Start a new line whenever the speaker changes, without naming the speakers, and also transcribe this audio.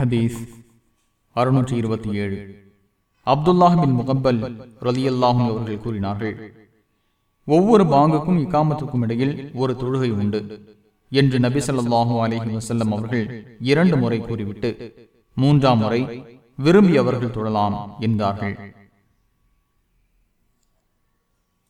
ஹதீஸ் அறுநூற்றி இருபத்தி ஏழு. அப்துல்லாஹின் முகப்பல் ரலியல்லாஹும் அவர்கள் கூறினார்கள் ஒவ்வொரு பாங்குக்கும் இக்காமத்துக்கும் இடையில் ஒரு தொழுகை உண்டு என்று நபி சொல்லாஹு அலஹி வசல்லம் அவர்கள் இரண்டு முறை கூறிவிட்டு மூன்றாம் முறை விரும்பியவர்கள் தொழலாம் என்றார்கள்.